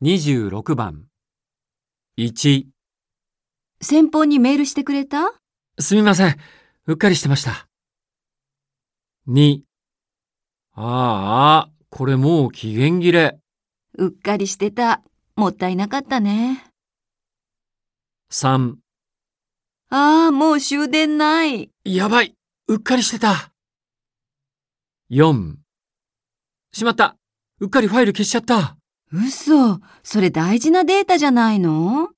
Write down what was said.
26番。1、先方にメールしてくれた？すみません。うっかりしてました。2、ああ、これもう期限切れ。うっかりしてた。もったいなかったね。3、ああ、もう終電ない。やばい。うっかりしてた。4、しまった。うっかりファイル消しちゃった。嘘。それ大事なデータじゃないの？